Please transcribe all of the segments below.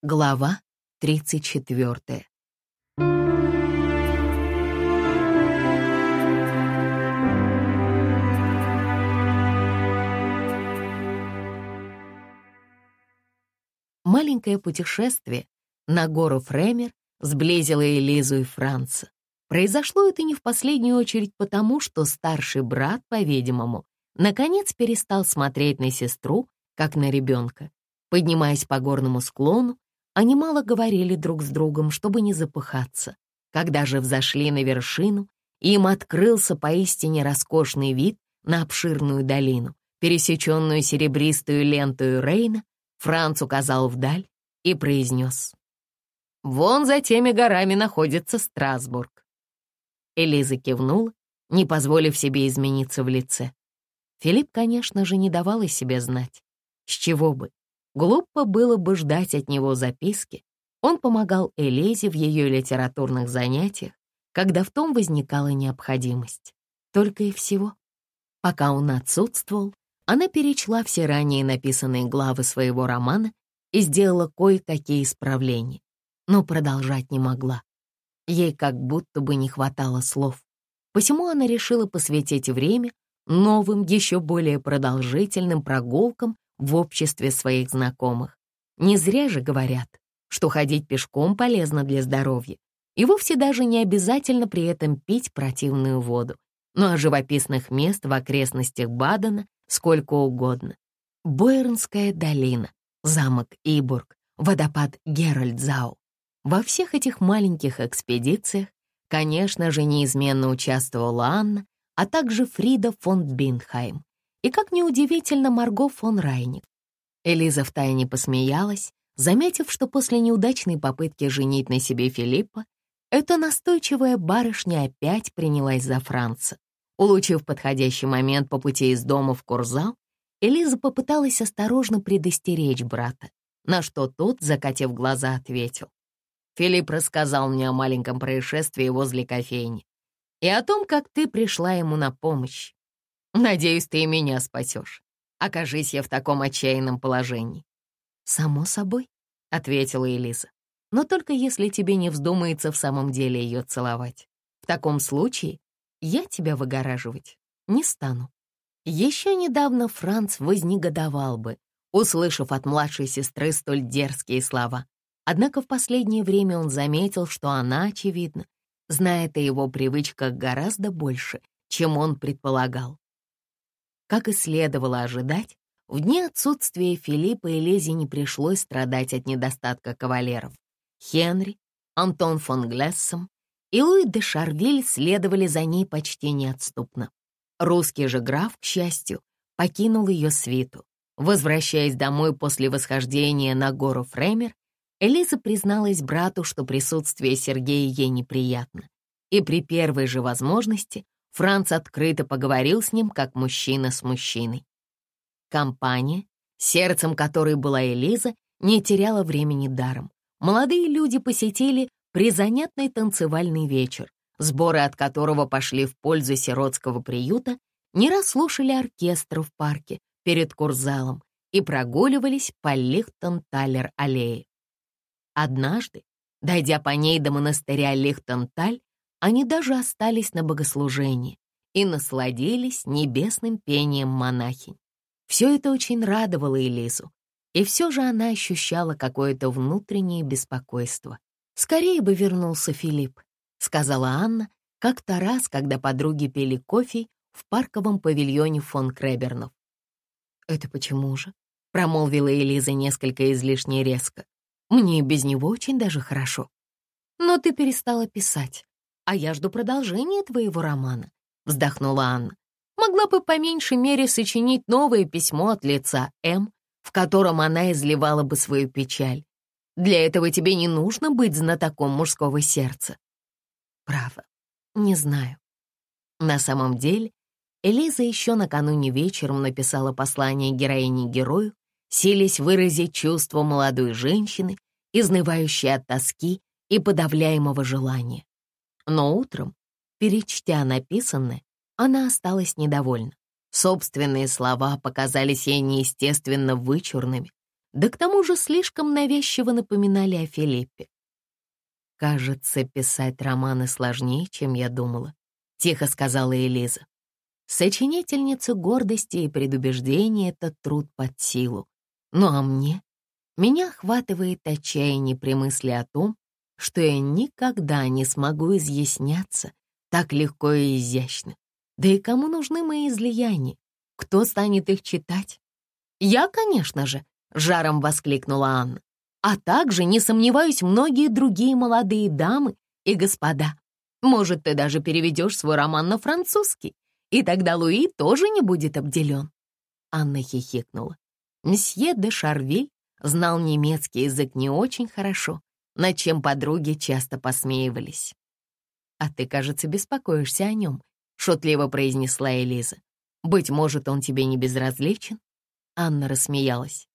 Глава 34. Маленькое путешествие на гору Фремер сблизило Элизу и Франца. Произошло это не в последнюю очередь потому, что старший брат, по-видимому, наконец перестал смотреть на сестру, как на ребенка. Поднимаясь по горному склону, они мало говорили друг с другом, чтобы не запыхаться. Когда же взошли на вершину, им открылся поистине роскошный вид на обширную долину, пересеченную серебристую лентою Рейна, Франц указал вдаль и произнес. «Вон за теми горами находится Страсбург». Элиза кивнула, не позволив себе измениться в лице. Филипп, конечно же, не давал о себе знать. С чего бы? Глупо было бы ждать от него записки. Он помогал Элизе в ее литературных занятиях, когда в том возникала необходимость. Только и всего. Пока он отсутствовал, она перечла все ранее написанные главы своего романа и сделала кое-какие исправления, но продолжать не могла. Ей как будто бы не хватало слов. Посему она решила посвятить время новым, еще более продолжительным прогулкам в обществе своих знакомых. Не зря же говорят, что ходить пешком полезно для здоровья, и вовсе даже не обязательно при этом пить противную воду. Ну а живописных мест в окрестностях Бадена сколько угодно. Бойернская долина, замок Ибург, водопад Геральдзау. Во всех этих маленьких экспедициях, конечно же, неизменно участвовала Анна, а также Фрида фон Бинхайм и, как неудивительно, Марго фон Райник. Элиза втайне посмеялась, заметив, что после неудачной попытки женить на себе Филиппа, эта настойчивая барышня опять принялась за Франца. Улучив подходящий момент по пути из дома в Курзал, Элиза попыталась осторожно предостеречь брата, на что тот, закатив глаза, ответил. «Филипп рассказал мне о маленьком происшествии возле кофейни и о том, как ты пришла ему на помощь. Надеюсь, ты и меня спасешь. Окажись я в таком отчаянном положении. Само собой, — ответила Элиза. Но только если тебе не вздумается в самом деле ее целовать. В таком случае я тебя выгораживать не стану. Еще недавно Франц вознегодовал бы, услышав от младшей сестры столь дерзкие слова. Однако в последнее время он заметил, что она, очевидно, знает о его привычках гораздо больше, чем он предполагал. Как и следовало ожидать, в дни отсутствия Филиппа и Лези не пришлось страдать от недостатка кавалеров. Хенри, Антон фон Глессом и Луи де Шарвиль следовали за ней почти неотступно. Русский же граф, к счастью, покинул ее свиту. Возвращаясь домой после восхождения на гору Фремер, Элиза призналась брату, что присутствие Сергея ей неприятно, и при первой же возможности Франц открыто поговорил с ним, как мужчина с мужчиной. Компания, сердцем которой была Элиза, не теряла времени даром. Молодые люди посетили призанятный танцевальный вечер, сборы от которого пошли в пользу сиротского приюта, не расслушали оркестр в парке перед курзалом и прогуливались по Лихтенталер-аллее. Однажды, дойдя по ней до монастыря Лихтенталь, они даже остались на богослужении и насладились небесным пением монахинь. Все это очень радовало Элизу, и все же она ощущала какое-то внутреннее беспокойство. «Скорее бы вернулся Филипп», — сказала Анна, как-то раз, когда подруги пили кофе в парковом павильоне фон Кребернов. «Это почему же?» — промолвила Элиза несколько излишне резко. «Мне без него очень даже хорошо. Но ты перестала писать а я жду продолжения твоего романа», — вздохнула Анна. «Могла бы по меньшей мере сочинить новое письмо от лица М, в котором она изливала бы свою печаль. Для этого тебе не нужно быть знатоком мужского сердца». «Право, не знаю». На самом деле, Элиза еще накануне вечером написала послание героине-герою, силясь выразить чувство молодой женщины, изнывающей от тоски и подавляемого желания. Но утром, перечтя написанное, она осталась недовольна. Собственные слова показались ей неестественно вычурными, да к тому же слишком навязчиво напоминали о Филиппе. «Кажется, писать романы сложнее, чем я думала», — тихо сказала Элиза. Сочинительница гордости и предубеждения — это труд под силу. Ну а мне? Меня охватывает отчаяние при мысли о том, что я никогда не смогу изъясняться так легко и изящно. Да и кому нужны мои излияния? Кто станет их читать? Я, конечно же, жаром воскликнула Анна. А также, не сомневаюсь, многие другие молодые дамы и господа. Может, ты даже переведешь свой роман на французский и тогда Луи тоже не будет обделен. Анна хихикнула. Мсье де Шарвиль знал немецкий язык не очень хорошо, над чем подруги часто посмеивались. «А ты, кажется, беспокоишься о нем», — шутливо произнесла Элиза. «Быть может, он тебе не безразличен?» Анна рассмеялась.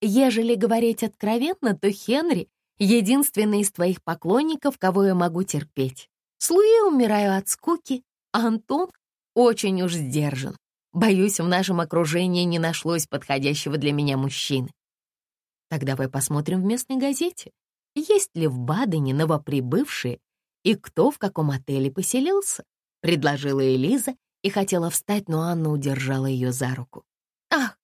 «Ежели говорить откровенно, то Хенри — единственный из твоих поклонников, кого я могу терпеть. С Луи умираю от скуки, а Антон очень уж сдержан. Боюсь, в нашем окружении не нашлось подходящего для меня мужчины. Так давай посмотрим в местной газете, есть ли в Бадене новоприбывшие и кто в каком отеле поселился, предложила Элиза и хотела встать, но Анна удержала ее за руку. Ах,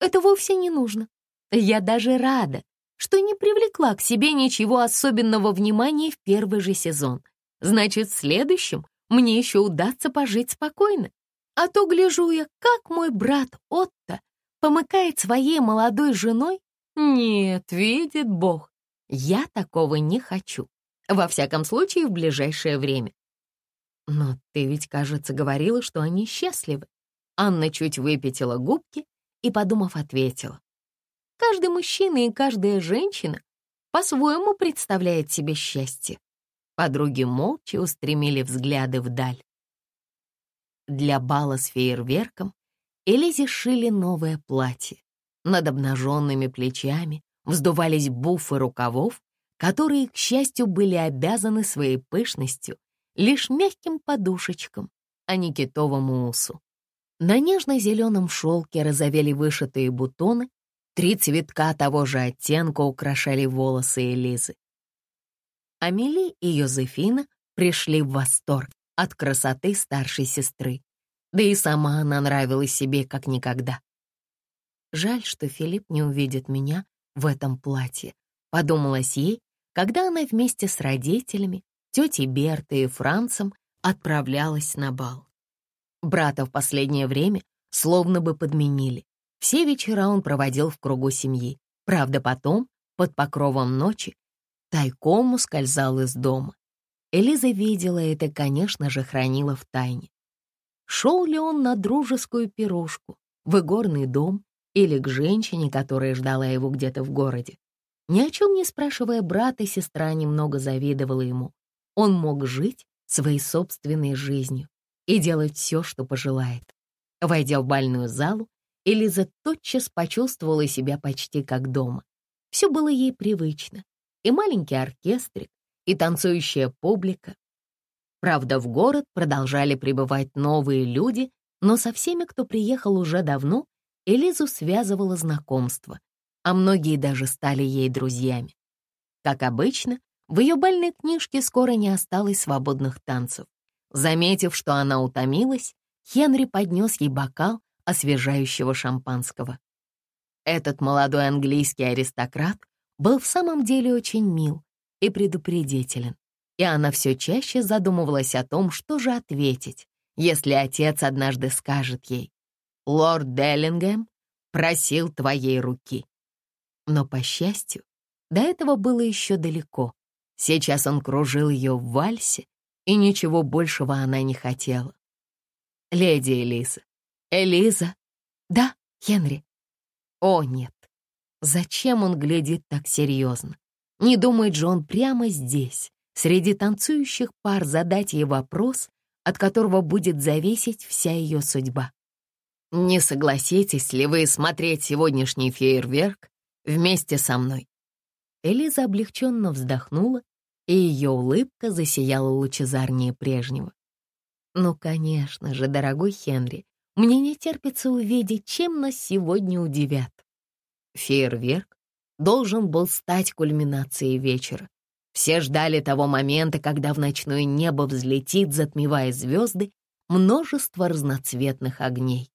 это вовсе не нужно. Я даже рада, что не привлекла к себе ничего особенного внимания в первый же сезон. Значит, в следующем мне еще удастся пожить спокойно. А то гляжу я, как мой брат Отто помыкает своей молодой женой. Нет, видит Бог, я такого не хочу. Во всяком случае, в ближайшее время. Но ты ведь, кажется, говорила, что они счастливы. Анна чуть выпятила губки и, подумав, ответила. Каждый мужчина и каждая женщина по-своему представляет себе счастье. Подруги молча устремили взгляды вдаль. Для бала с фейерверком Элизе шили новое платье. Над обнаженными плечами вздувались буфы рукавов, которые, к счастью, были обязаны своей пышностью лишь мягким подушечкам, а не китовому усу. На нежно-зеленом шелке разовели вышитые бутоны, три цветка того же оттенка украшали волосы Элизы. Амели и Йозефина пришли в восторг от красоты старшей сестры. Да и сама она нравилась себе как никогда. Жаль, что Филипп не увидит меня в этом платье, подумалась ей, когда она вместе с родителями, тетей Бертой и Францем отправлялась на бал. Брата в последнее время словно бы подменили. Все вечера он проводил в кругу семьи. Правда, потом, под покровом ночи, тайком ускользал из дома. Элиза видела это, конечно же, хранила в тайне. Шел ли он на дружескую пирожку, в игорный дом или к женщине, которая ждала его где-то в городе? Ни о чем не спрашивая брата, сестра немного завидовала ему. Он мог жить своей собственной жизнью и делать все, что пожелает. Войдя в бальную залу, Элиза тотчас почувствовала себя почти как дома. Все было ей привычно и маленький оркестрик, и танцующая публика. Правда, в город продолжали прибывать новые люди, но со всеми, кто приехал уже давно, Элизу связывало знакомство, а многие даже стали ей друзьями. Как обычно, в ее бальной книжке скоро не осталось свободных танцев. Заметив, что она утомилась, Хенри поднес ей бокал освежающего шампанского. Этот молодой английский аристократ был в самом деле очень мил и предупредителен, и она все чаще задумывалась о том, что же ответить, если отец однажды скажет ей «Лорд Деллингем просил твоей руки». Но, по счастью, до этого было еще далеко. Сейчас он кружил ее в вальсе, и ничего большего она не хотела. «Леди Элиза! Элиза!» «Да, Хенри!» «О, нет! Зачем он глядит так серьезно? Не думает же он прямо здесь, среди танцующих пар, задать ей вопрос, от которого будет зависеть вся ее судьба. Не согласитесь ли вы смотреть сегодняшний фейерверк вместе со мной? Элиза облегченно вздохнула, и ее улыбка засияла лучезарнее прежнего. «Ну, конечно же, дорогой Хенри, мне не терпится увидеть, чем нас сегодня удивят. Фейерверк должен был стать кульминацией вечера. Все ждали того момента, когда в ночное небо взлетит, затмевая звезды, множество разноцветных огней.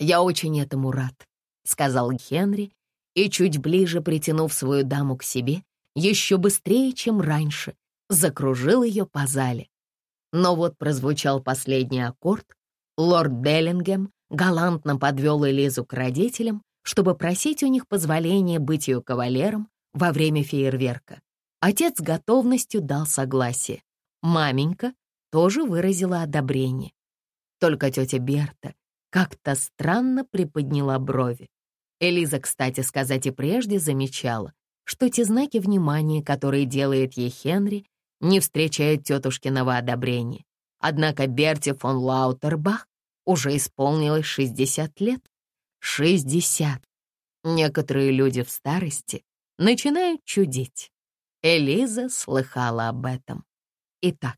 «Я очень этому рад», — сказал Генри, и чуть ближе притянув свою даму к себе, еще быстрее, чем раньше, закружил ее по зале. Но вот прозвучал последний аккорд, лорд Беллингем галантно подвел Элизу к родителям, чтобы просить у них позволения быть ее кавалером во время фейерверка. Отец с готовностью дал согласие. Маменька тоже выразила одобрение. Только тетя Берта как-то странно приподняла брови. Элиза, кстати сказать, и прежде замечала, что те знаки внимания, которые делает ей Хенри, не встречают тетушкиного одобрения. Однако Берти фон Лаутербах уже исполнилось 60 лет. 60. Некоторые люди в старости начинают чудить. Элиза слыхала об этом. Итак,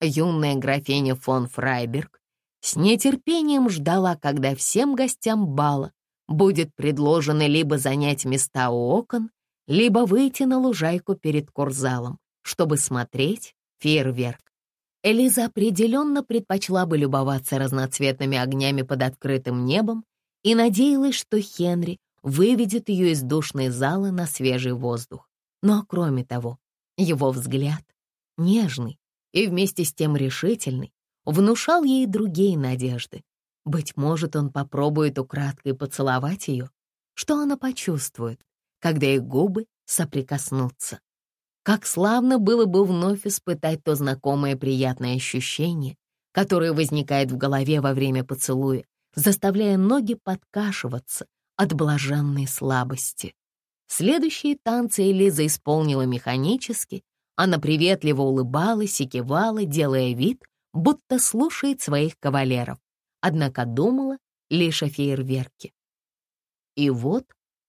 юная графиня фон Фрайберг с нетерпением ждала, когда всем гостям бала будет предложено либо занять места у окон, либо выйти на лужайку перед курзалом, чтобы смотреть фейерверк. Элиза определенно предпочла бы любоваться разноцветными огнями под открытым небом и надеялась, что Хенри выведет ее из душной залы на свежий воздух. Но кроме того, его взгляд, нежный и вместе с тем решительный, внушал ей другие надежды. Быть может, он попробует украдкой поцеловать ее, что она почувствует, когда их губы соприкоснутся. Как славно было бы вновь испытать то знакомое приятное ощущение, которое возникает в голове во время поцелуя, заставляя ноги подкашиваться от блаженной слабости. Следующие танцы Элиза исполнила механически. Она приветливо улыбалась и кивала, делая вид, будто слушает своих кавалеров, однако думала лишь о фейерверке. И вот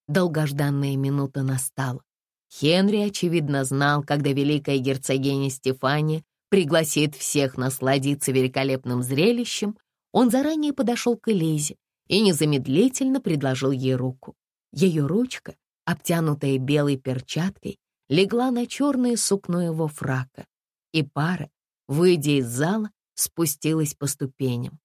долгожданная минута настала. Хенри, очевидно, знал, когда великая герцогиня Стефания пригласит всех насладиться великолепным зрелищем, он заранее подошел к Элизе и незамедлительно предложил ей руку. Ее ручка обтянутая белой перчаткой, легла на черное сукно его фрака, и пара, выйдя из зала, спустилась по ступеням.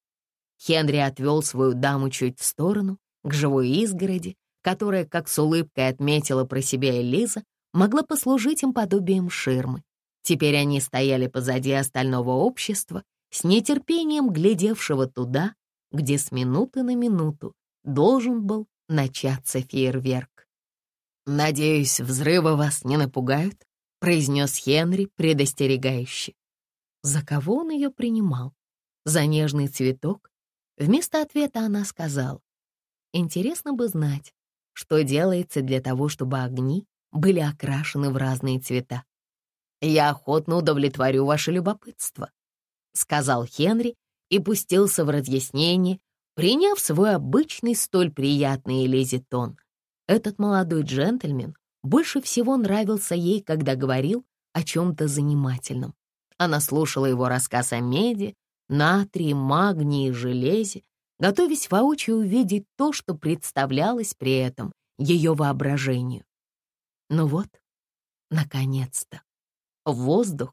Хенри отвел свою даму чуть в сторону, к живой изгороди, которая, как с улыбкой отметила про себя Элиза, могла послужить им подобием ширмы. Теперь они стояли позади остального общества, с нетерпением глядевшего туда, где с минуты на минуту должен был начаться фейерверк. «Надеюсь, взрывы вас не напугают?» — произнес Хенри предостерегающе. За кого он ее принимал? За нежный цветок? Вместо ответа она сказала. «Интересно бы знать, что делается для того, чтобы огни были окрашены в разные цвета. Я охотно удовлетворю ваше любопытство», — сказал Хенри и пустился в разъяснение, приняв свой обычный столь приятный Элизе тон — этот молодой джентльмен больше всего нравился ей, когда говорил о чем-то занимательном. Она слушала его рассказ о меди, натрии, магнии и железе, готовясь воочию увидеть то, что представлялось при этом ее воображению. Ну вот, наконец-то, в воздух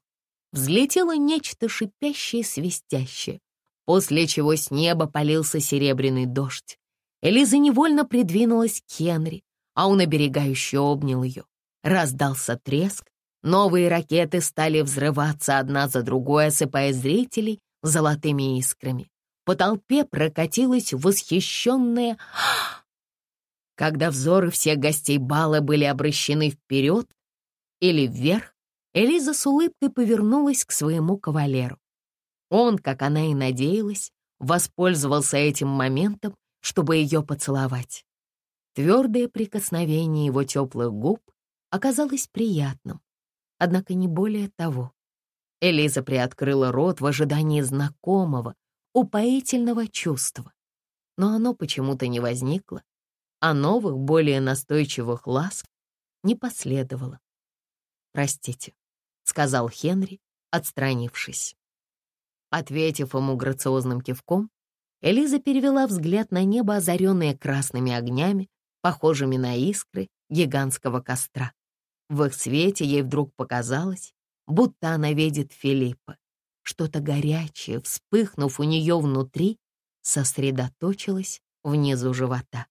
взлетело нечто шипящее свистящее, после чего с неба полился серебряный дождь. Элиза невольно придвинулась к Хенри, а он оберегающе обнял ее. Раздался треск, новые ракеты стали взрываться одна за другой, осыпая зрителей золотыми искрами. По толпе прокатилась восхищенная Когда взоры всех гостей бала были обращены вперед или вверх, Элиза с улыбкой повернулась к своему кавалеру. Он, как она и надеялась, воспользовался этим моментом чтобы ее поцеловать. Твердое прикосновение его теплых губ оказалось приятным, однако не более того. Элиза приоткрыла рот в ожидании знакомого, упоительного чувства, но оно почему-то не возникло, а новых, более настойчивых ласк не последовало. «Простите», — сказал Хенри, отстранившись. Ответив ему грациозным кивком, Элиза перевела взгляд на небо, озаренное красными огнями, похожими на искры гигантского костра. В их свете ей вдруг показалось, будто она видит Филиппа. Что-то горячее, вспыхнув у нее внутри, сосредоточилось внизу живота.